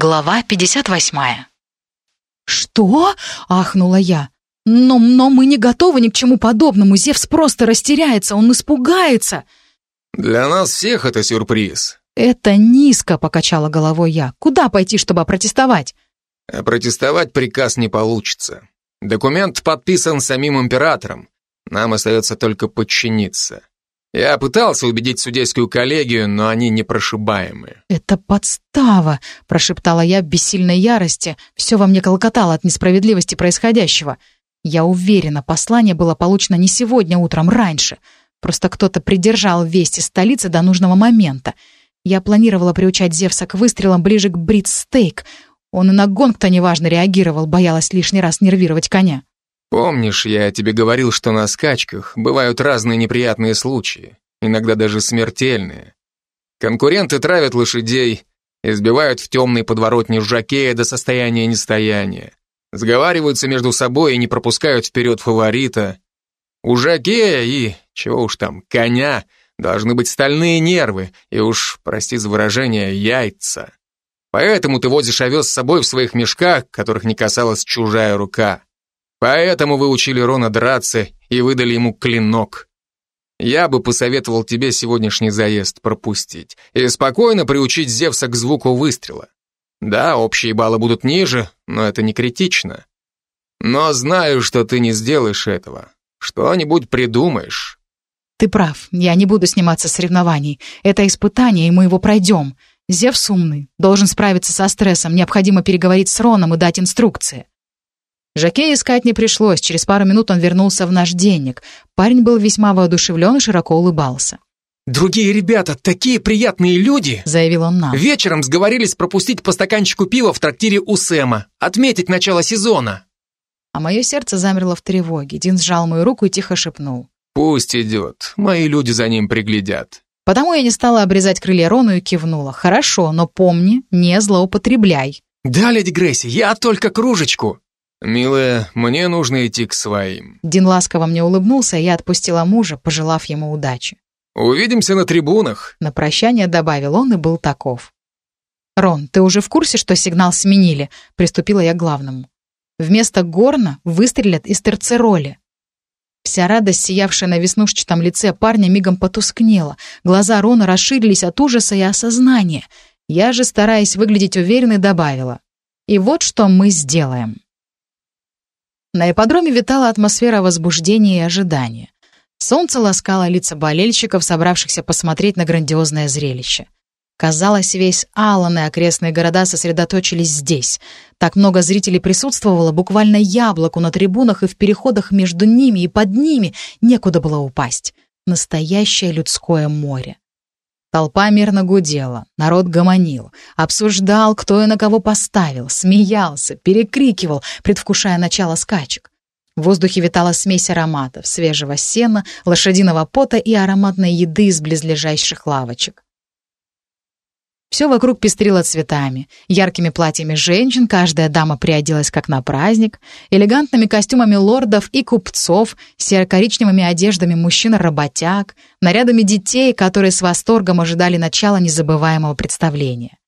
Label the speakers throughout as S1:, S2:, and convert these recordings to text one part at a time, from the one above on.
S1: Глава 58.
S2: «Что?» — ахнула я. «Но, но мы не готовы ни к чему подобному. Зевс просто растеряется, он испугается».
S3: «Для нас всех это сюрприз».
S2: «Это низко», — покачала головой я. «Куда пойти, чтобы протестовать?»
S3: А протестовать приказ не получится. Документ подписан самим императором. Нам остается только подчиниться. Я пытался убедить судейскую коллегию, но они непрошибаемы.
S2: «Это подстава», — прошептала я в бессильной ярости. Все во мне колокотало от несправедливости происходящего. Я уверена, послание было получено не сегодня утром, раньше. Просто кто-то придержал весть из столицы до нужного момента. Я планировала приучать Зевса к выстрелам ближе к Бритстейк. Он и на гонг-то неважно реагировал, боялась лишний раз нервировать коня.
S3: Помнишь, я тебе говорил, что на скачках бывают разные неприятные случаи, иногда даже смертельные. Конкуренты травят лошадей, избивают в темной подворотне жакея до состояния нестояния, сговариваются между собой и не пропускают вперед фаворита. У жакея и, чего уж там, коня должны быть стальные нервы и уж, прости за выражение, яйца. Поэтому ты возишь овес с собой в своих мешках, которых не касалась чужая рука. Поэтому вы учили Рона драться и выдали ему клинок. Я бы посоветовал тебе сегодняшний заезд пропустить и спокойно приучить Зевса к звуку выстрела. Да, общие баллы будут ниже, но это не критично. Но знаю, что ты не сделаешь этого. Что-нибудь придумаешь.
S2: Ты прав, я не буду сниматься с соревнований. Это испытание, и мы его пройдем. Зевс умный, должен справиться со стрессом, необходимо переговорить с Роном и дать инструкции. Жаке искать не пришлось, через пару минут он вернулся в наш денег. Парень был весьма воодушевлен и широко улыбался.
S4: «Другие ребята такие приятные люди!»
S2: — заявил он нам.
S4: «Вечером сговорились пропустить по стаканчику пива в трактире у Сэма, отметить начало сезона».
S2: А мое сердце замерло в тревоге. Дин сжал мою руку и тихо шепнул.
S3: «Пусть идет, мои люди за ним приглядят».
S2: Потому я не стала обрезать крылья Рону и кивнула. «Хорошо, но помни, не злоупотребляй».
S4: «Да, леди Грейси, я только кружечку».
S3: «Милая, мне нужно идти к своим».
S2: Дин ласково мне улыбнулся, и я отпустила мужа, пожелав ему удачи.
S3: «Увидимся на трибунах», —
S2: на прощание добавил он и был таков. «Рон, ты уже в курсе, что сигнал сменили?» — приступила я к главному. «Вместо горна выстрелят из терцероли». Вся радость, сиявшая на веснушчатом лице парня, мигом потускнела. Глаза Рона расширились от ужаса и осознания. Я же, стараясь выглядеть уверенной, добавила. «И вот что мы сделаем». На ипподроме витала атмосфера возбуждения и ожидания. Солнце ласкало лица болельщиков, собравшихся посмотреть на грандиозное зрелище. Казалось, весь Аллан и окрестные города сосредоточились здесь. Так много зрителей присутствовало, буквально яблоку на трибунах и в переходах между ними и под ними некуда было упасть. Настоящее людское море. Толпа мирно гудела, народ гомонил, обсуждал, кто и на кого поставил, смеялся, перекрикивал, предвкушая начало скачек. В воздухе витала смесь ароматов, свежего сена, лошадиного пота и ароматной еды из близлежащих лавочек. Все вокруг пестрило цветами, яркими платьями женщин, каждая дама приоделась как на праздник, элегантными костюмами лордов и купцов, серо-коричневыми одеждами мужчин-работяг, нарядами детей, которые с восторгом ожидали начала незабываемого представления.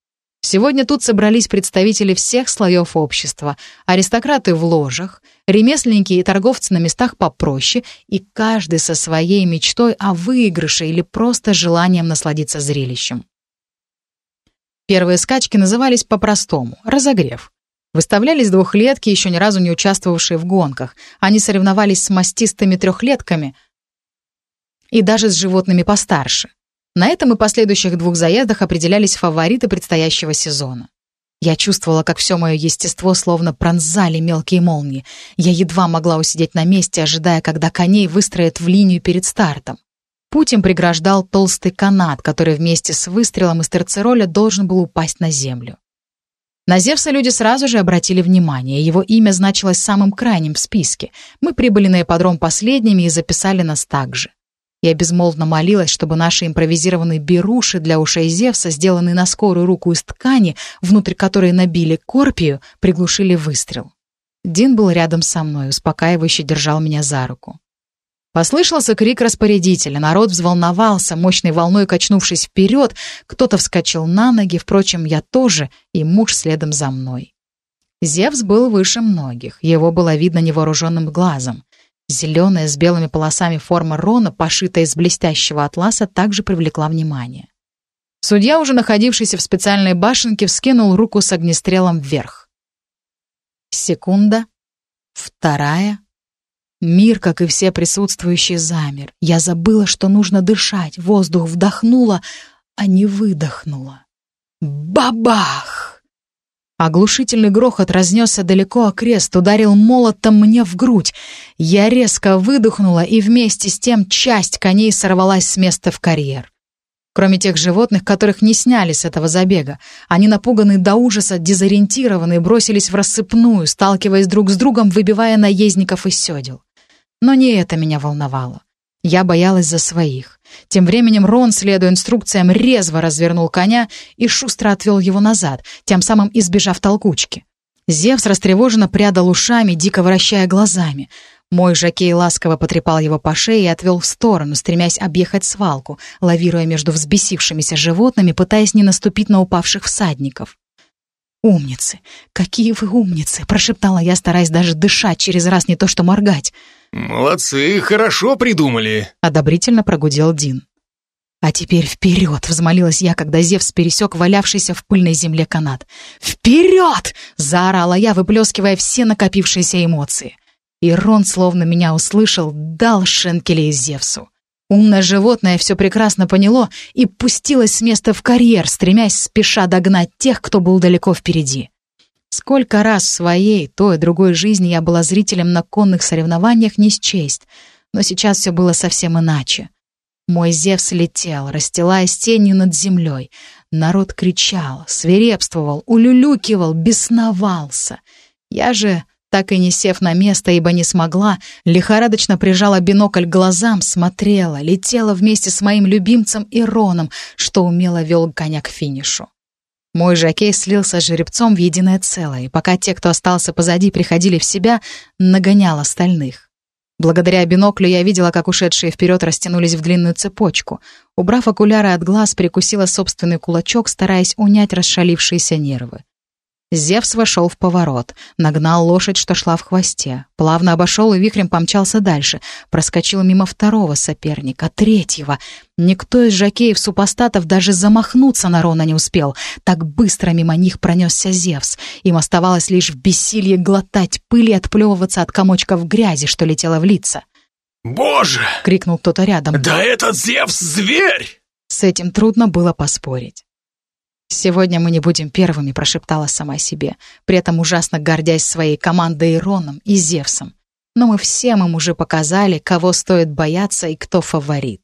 S2: Сегодня тут собрались представители всех слоев общества, аристократы в ложах, ремесленники и торговцы на местах попроще, и каждый со своей мечтой о выигрыше или просто желанием насладиться зрелищем. Первые скачки назывались по-простому — разогрев. Выставлялись двухлетки, еще ни разу не участвовавшие в гонках. Они соревновались с мастистыми трехлетками и даже с животными постарше. На этом и последующих двух заездах определялись фавориты предстоящего сезона. Я чувствовала, как все мое естество словно пронзали мелкие молнии. Я едва могла усидеть на месте, ожидая, когда коней выстроят в линию перед стартом. Путь им преграждал толстый канат, который вместе с выстрелом из терцероля должен был упасть на землю. На Зевса люди сразу же обратили внимание, его имя значилось самым крайним в списке. Мы прибыли на ипподром последними и записали нас также. Я безмолвно молилась, чтобы наши импровизированные беруши для ушей Зевса, сделанные на скорую руку из ткани, внутрь которой набили корпию, приглушили выстрел. Дин был рядом со мной, успокаивающе держал меня за руку. Послышался крик распорядителя, народ взволновался, мощной волной качнувшись вперед, кто-то вскочил на ноги, впрочем, я тоже, и муж следом за мной. Зевс был выше многих, его было видно невооруженным глазом. Зеленая с белыми полосами форма Рона, пошитая из блестящего атласа, также привлекла внимание. Судья, уже находившийся в специальной башенке, вскинул руку с огнестрелом вверх. Секунда, вторая, Мир, как и все присутствующие, замер. Я забыла, что нужно дышать. Воздух вдохнула, а не выдохнула. Бабах! Оглушительный грохот разнесся далеко окрест, ударил молотом мне в грудь. Я резко выдохнула, и вместе с тем часть коней сорвалась с места в карьер. Кроме тех животных, которых не сняли с этого забега. Они, напуганные до ужаса, дезориентированные, бросились в рассыпную, сталкиваясь друг с другом, выбивая наездников из седел. Но не это меня волновало. Я боялась за своих. Тем временем Рон, следуя инструкциям, резво развернул коня и шустро отвел его назад, тем самым избежав толкучки. Зевс растревоженно прядал ушами, дико вращая глазами. Мой жакей ласково потрепал его по шее и отвел в сторону, стремясь объехать свалку, лавируя между взбесившимися животными, пытаясь не наступить на упавших всадников. «Умницы! Какие вы умницы!» — прошептала я, стараясь даже дышать через раз, не то что моргать.
S3: «Молодцы, хорошо придумали», —
S2: одобрительно прогудел Дин. «А теперь вперед!» — взмолилась я, когда Зевс пересек валявшийся в пыльной земле канат. «Вперед!» — заорала я, выплескивая все накопившиеся эмоции. И Рон, словно меня услышал, дал шенкелей Зевсу. Умное животное все прекрасно поняло и пустилось с места в карьер, стремясь спеша догнать тех, кто был далеко впереди. Сколько раз в своей, той, другой жизни я была зрителем на конных соревнованиях не счесть, но сейчас все было совсем иначе. Мой Зевс летел, расстилаясь тенью над землей. Народ кричал, свирепствовал, улюлюкивал, бесновался. Я же так и не сев на место, ибо не смогла, лихорадочно прижала бинокль к глазам, смотрела, летела вместе с моим любимцем Ироном, что умело вел коня к финишу. Мой жокей слился с жеребцом в единое целое, и пока те, кто остался позади, приходили в себя, нагонял остальных. Благодаря биноклю я видела, как ушедшие вперед растянулись в длинную цепочку. Убрав окуляры от глаз, прикусила собственный кулачок, стараясь унять расшалившиеся нервы. Зевс вошел в поворот, нагнал лошадь, что шла в хвосте, плавно обошел и вихрем помчался дальше, проскочил мимо второго соперника, третьего. Никто из жакеев-супостатов даже замахнуться на Рона не успел. Так быстро мимо них пронесся Зевс. Им оставалось лишь в бессилье глотать пыль и отплевываться от комочков грязи, что летело в лица.
S3: «Боже!»
S2: — крикнул кто-то рядом.
S3: «Да этот Зевс — зверь!»
S2: С этим трудно было поспорить. «Сегодня мы не будем первыми», — прошептала сама себе, при этом ужасно гордясь своей командой Ироном и Зевсом. «Но мы всем им уже показали, кого стоит бояться и кто фаворит».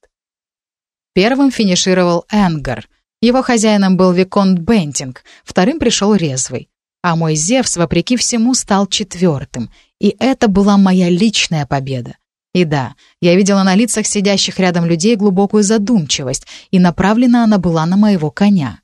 S2: Первым финишировал Энгар. Его хозяином был Виконт Бентинг, вторым пришел Резвый. А мой Зевс, вопреки всему, стал четвертым. И это была моя личная победа. И да, я видела на лицах сидящих рядом людей глубокую задумчивость, и направлена она была на моего коня.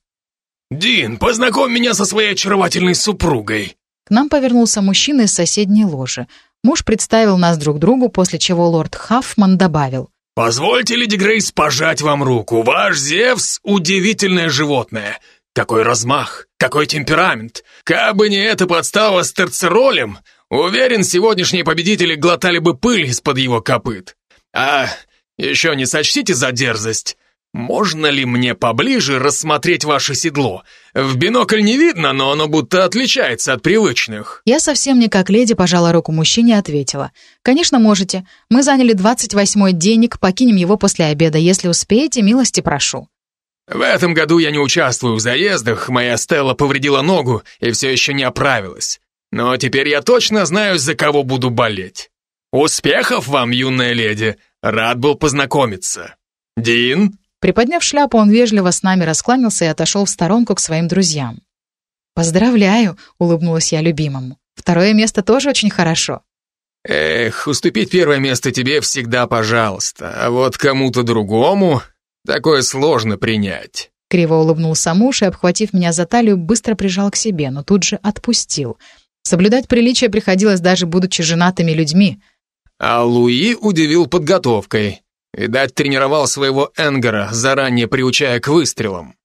S3: «Дин, познакомь меня со своей очаровательной супругой!»
S2: К нам повернулся мужчина из соседней ложи. Муж представил нас друг другу, после чего лорд Хаффман добавил.
S3: «Позвольте, леди Грейс, пожать вам руку. Ваш Зевс — удивительное животное. Какой размах, какой темперамент. Как бы не эта подстава с терцеролем, уверен, сегодняшние победители глотали бы пыль из-под его копыт. А еще не сочтите за дерзость. «Можно ли мне поближе рассмотреть ваше седло? В бинокль не видно, но оно будто отличается от привычных».
S2: Я совсем не как леди пожала руку мужчине и ответила. «Конечно, можете. Мы заняли 28-й денег, покинем его после обеда. Если успеете, милости прошу».
S3: «В этом году я не участвую в заездах, моя Стелла повредила ногу и все еще не оправилась. Но теперь я точно знаю, за кого буду болеть. Успехов вам, юная леди! Рад был познакомиться. Дин?»
S2: Приподняв шляпу, он вежливо с нами раскланялся и отошел в сторонку к своим друзьям. «Поздравляю!» — улыбнулась я любимому. «Второе место тоже очень хорошо».
S3: «Эх, уступить первое место тебе всегда пожалуйста, а вот кому-то другому такое сложно принять».
S2: Криво улыбнулся муж и, обхватив меня за талию, быстро прижал к себе, но тут же отпустил. Соблюдать приличие приходилось даже будучи женатыми людьми.
S3: А Луи удивил подготовкой. Видать, тренировал своего Энгера, заранее приучая к выстрелам.